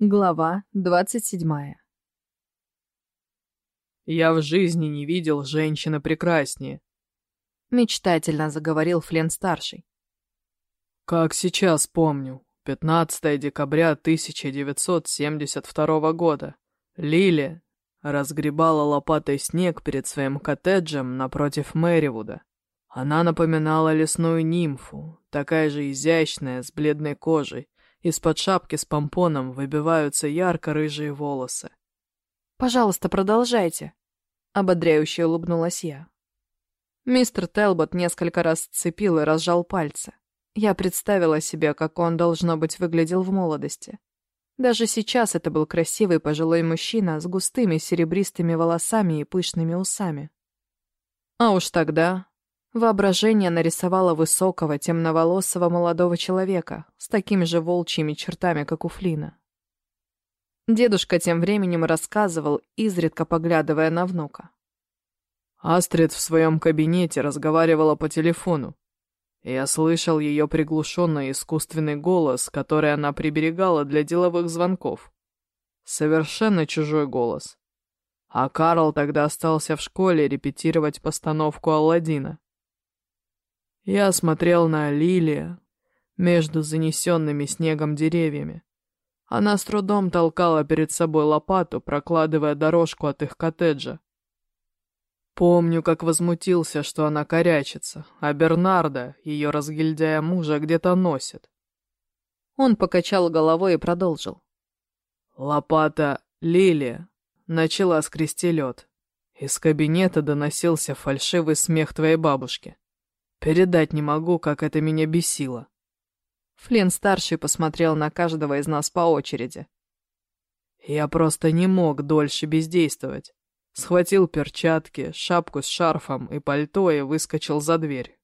Глава двадцать седьмая «Я в жизни не видел женщины прекраснее», — мечтательно заговорил Флен-старший. «Как сейчас помню. 15 декабря 1972 года. Лили разгребала лопатой снег перед своим коттеджем напротив Мэривуда. Она напоминала лесную нимфу, такая же изящная, с бледной кожей. Из-под шапки с помпоном выбиваются ярко-рыжие волосы. «Пожалуйста, продолжайте», — ободряюще улыбнулась я. Мистер Телбот несколько раз сцепил и разжал пальцы. Я представила себе, как он, должно быть, выглядел в молодости. Даже сейчас это был красивый пожилой мужчина с густыми серебристыми волосами и пышными усами. А уж тогда Воображение нарисовало высокого, темноволосого молодого человека с такими же волчьими чертами, как у Флина. Дедушка тем временем рассказывал, изредка поглядывая на внука. Астрид в своем кабинете разговаривала по телефону. Я слышал ее приглушенный искусственный голос, который она приберегала для деловых звонков. Совершенно чужой голос. А Карл тогда остался в школе репетировать постановку Алладина. Я смотрел на Лилия между занесенными снегом деревьями. Она с трудом толкала перед собой лопату, прокладывая дорожку от их коттеджа. Помню, как возмутился, что она корячится, а Бернарда, ее разгильдяя мужа, где-то носит. Он покачал головой и продолжил. Лопата Лилия начала скрести лед. Из кабинета доносился фальшивый смех твоей бабушки. Передать не могу, как это меня бесило. Флинн-старший посмотрел на каждого из нас по очереди. Я просто не мог дольше бездействовать. Схватил перчатки, шапку с шарфом и пальто и выскочил за дверь.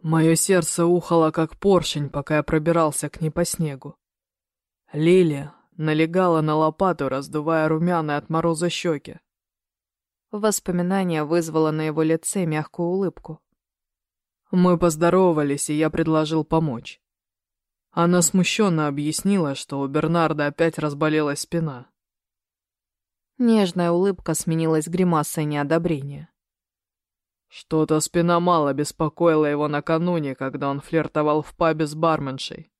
Мое сердце ухало, как поршень, пока я пробирался к ней по снегу. Лилия налегала на лопату, раздувая румяные от мороза щеки. Воспоминание вызвало на его лице мягкую улыбку. Мы поздоровались, и я предложил помочь. Она смущенно объяснила, что у Бернарда опять разболелась спина. Нежная улыбка сменилась гримасой неодобрения. Что-то спина мало беспокоила его накануне, когда он флиртовал в пабе с барменшей.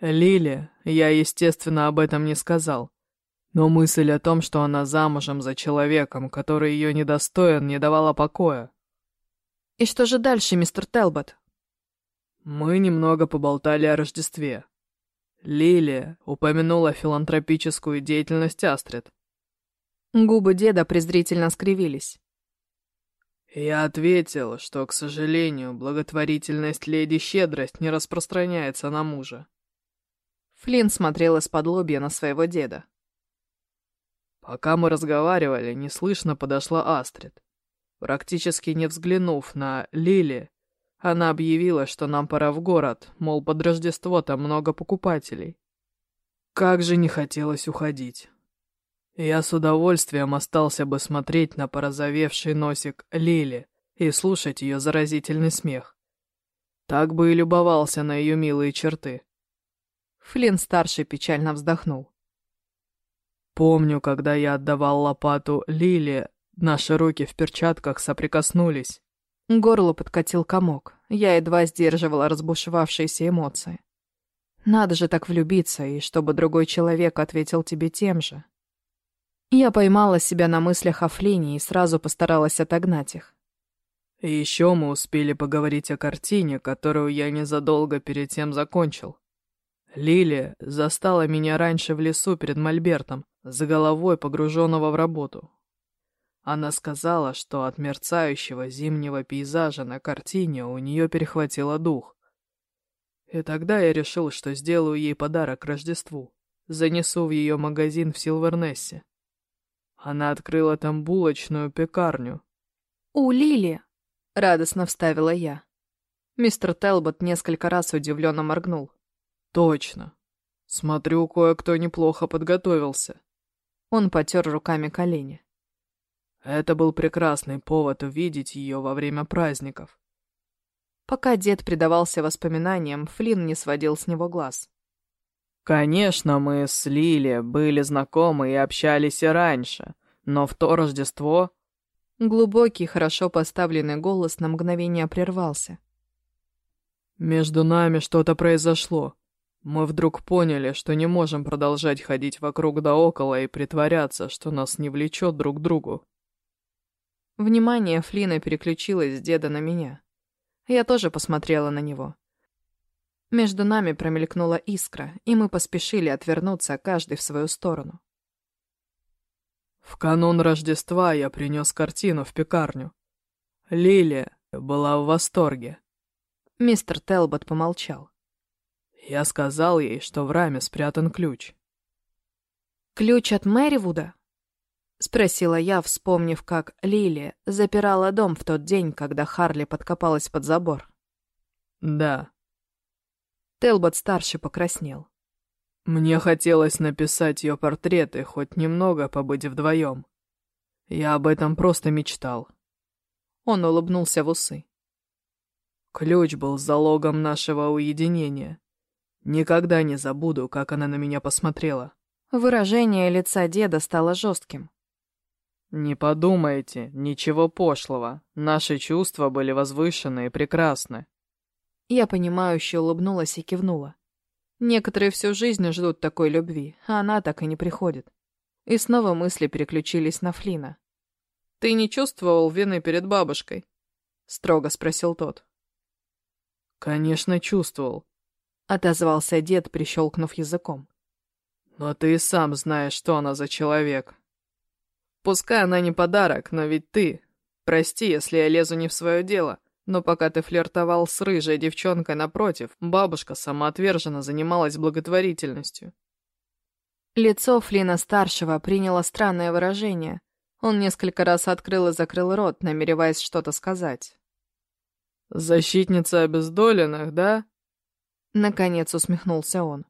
Лили, я, естественно, об этом не сказал. Но мысль о том, что она замужем за человеком, который ее недостоин, не давала покоя. «И что же дальше, мистер Телбот?» Мы немного поболтали о Рождестве. Лилия упомянула филантропическую деятельность Астрид. Губы деда презрительно скривились. Я ответил, что, к сожалению, благотворительность леди Щедрость не распространяется на мужа. Флинн смотрел из-под лобья на своего деда. Пока мы разговаривали, неслышно подошла Астрид. Практически не взглянув на Лили, она объявила, что нам пора в город, мол, под Рождество там много покупателей. Как же не хотелось уходить. Я с удовольствием остался бы смотреть на порозовевший носик Лили и слушать ее заразительный смех. Так бы и любовался на ее милые черты. Флинн-старший печально вздохнул. Помню, когда я отдавал лопату Лиле Наши руки в перчатках соприкоснулись. Горло подкатил комок. Я едва сдерживала разбушевавшиеся эмоции. Надо же так влюбиться, и чтобы другой человек ответил тебе тем же. Я поймала себя на мыслях о Флине и сразу постаралась отогнать их. Еще мы успели поговорить о картине, которую я незадолго перед тем закончил. Лилия застала меня раньше в лесу перед Мольбертом, за головой погруженного в работу. Она сказала, что от мерцающего зимнего пейзажа на картине у нее перехватило дух. И тогда я решил, что сделаю ей подарок к Рождеству. Занесу в ее магазин в Силвернессе. Она открыла там булочную пекарню. «У Лили!» — радостно вставила я. Мистер Телбот несколько раз удивленно моргнул. «Точно. Смотрю, кое-кто неплохо подготовился». Он потер руками колени. Это был прекрасный повод увидеть ее во время праздников. Пока дед предавался воспоминаниям, Флинн не сводил с него глаз. Конечно, мы с Лили были знакомы и общались и раньше, но в то Рождество... Глубокий, хорошо поставленный голос на мгновение прервался. Между нами что-то произошло. Мы вдруг поняли, что не можем продолжать ходить вокруг да около и притворяться, что нас не влечет друг к другу. Внимание Флина переключилось с деда на меня. Я тоже посмотрела на него. Между нами промелькнула искра, и мы поспешили отвернуться каждый в свою сторону. В канун Рождества я принес картину в пекарню. Лилия была в восторге. Мистер Телбот помолчал. Я сказал ей, что в раме спрятан ключ. «Ключ от Мэривуда?» — спросила я, вспомнив, как Лили запирала дом в тот день, когда Харли подкопалась под забор. «Да». Телбот-старший покраснел. «Мне хотелось написать ее портрет и хоть немного побыть вдвоем. Я об этом просто мечтал». Он улыбнулся в усы. Ключ был залогом нашего уединения. Никогда не забуду, как она на меня посмотрела. Выражение лица деда стало жестким. «Не подумайте, ничего пошлого. Наши чувства были возвышены и прекрасны». Я понимающе улыбнулась и кивнула. Некоторые всю жизнь ждут такой любви, а она так и не приходит. И снова мысли переключились на Флина. «Ты не чувствовал вины перед бабушкой?» — строго спросил тот. «Конечно, чувствовал», — отозвался дед, прищелкнув языком. «Но ты и сам знаешь, что она за человек». Пускай она не подарок, но ведь ты. Прости, если я лезу не в свое дело, но пока ты флиртовал с рыжей девчонкой напротив, бабушка самоотверженно занималась благотворительностью. Лицо Флина-старшего приняло странное выражение. Он несколько раз открыл и закрыл рот, намереваясь что-то сказать. «Защитница обездоленных, да?» Наконец усмехнулся он.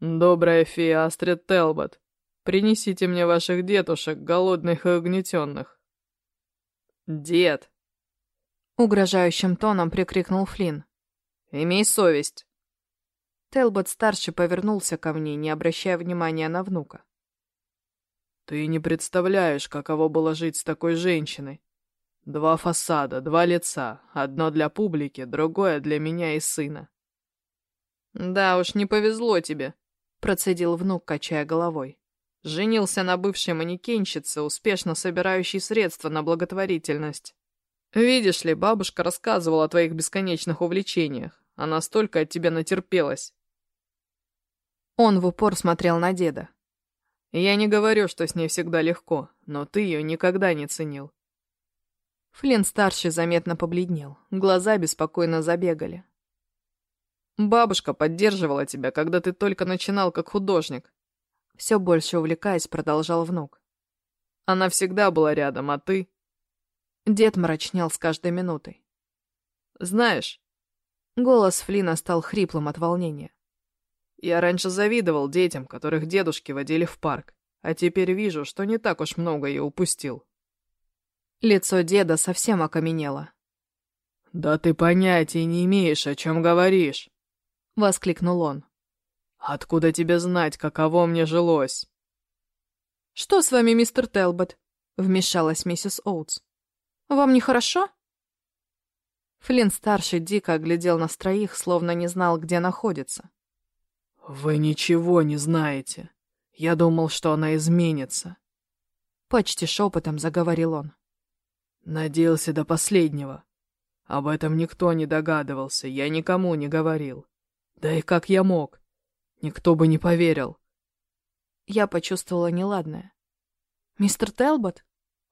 «Добрая фея Астрид Телбот, Принесите мне ваших дедушек, голодных и угнетенных». «Дед!» Угрожающим тоном прикрикнул Флинн. «Имей совесть!» Телбот-старший повернулся ко мне, не обращая внимания на внука. «Ты не представляешь, каково было жить с такой женщиной. Два фасада, два лица, одно для публики, другое для меня и сына». «Да уж, не повезло тебе», — процедил внук, качая головой. Женился на бывшей манекенщице, успешно собирающей средства на благотворительность. Видишь ли, бабушка рассказывала о твоих бесконечных увлечениях. Она столько от тебя натерпелась. Он в упор смотрел на деда. Я не говорю, что с ней всегда легко, но ты ее никогда не ценил. Флинн-старший заметно побледнел, глаза беспокойно забегали. Бабушка поддерживала тебя, когда ты только начинал как художник. Все больше увлекаясь, продолжал внук. Она всегда была рядом, а ты... Дед мрачнел с каждой минутой. Знаешь, голос Флина стал хриплым от волнения. Я раньше завидовал детям, которых дедушки водили в парк, а теперь вижу, что не так уж много я упустил. Лицо деда совсем окаменело. «Да ты понятия не имеешь, о чем говоришь!» — воскликнул он. «Откуда тебе знать, каково мне жилось?» «Что с вами, мистер Телбот?» — вмешалась миссис Оутс. «Вам нехорошо?» Флинн-старший дико оглядел нас троих, словно не знал, где находится. «Вы ничего не знаете. Я думал, что она изменится». Почти шепотом заговорил он. «Надеялся до последнего. Об этом никто не догадывался, я никому не говорил. Да и как я мог? Никто бы не поверил. Я почувствовала неладное. «Мистер Телбот?»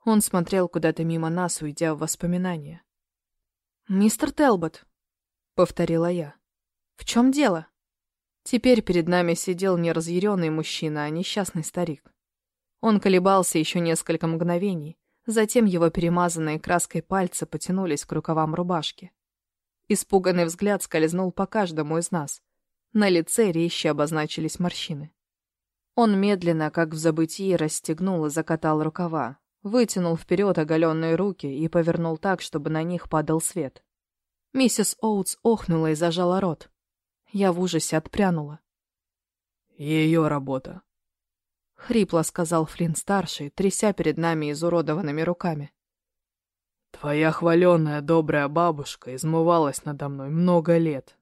Он смотрел куда-то мимо нас, уйдя в воспоминания. «Мистер Телбот», — повторила я. «В чем дело?» Теперь перед нами сидел не разъяренный мужчина, а несчастный старик. Он колебался еще несколько мгновений, затем его перемазанные краской пальцы потянулись к рукавам рубашки. Испуганный взгляд скользнул по каждому из нас, на лице резче обозначились морщины. Он медленно, как в забытии, расстегнул и закатал рукава, вытянул вперед оголенные руки и повернул так, чтобы на них падал свет. Миссис Оутс охнула и зажала рот. Я в ужасе отпрянула. Ее работа. Хрипло сказал Флинн-старший, тряся перед нами изуродованными руками. Твоя хваленая добрая бабушка измывалась надо мной много лет.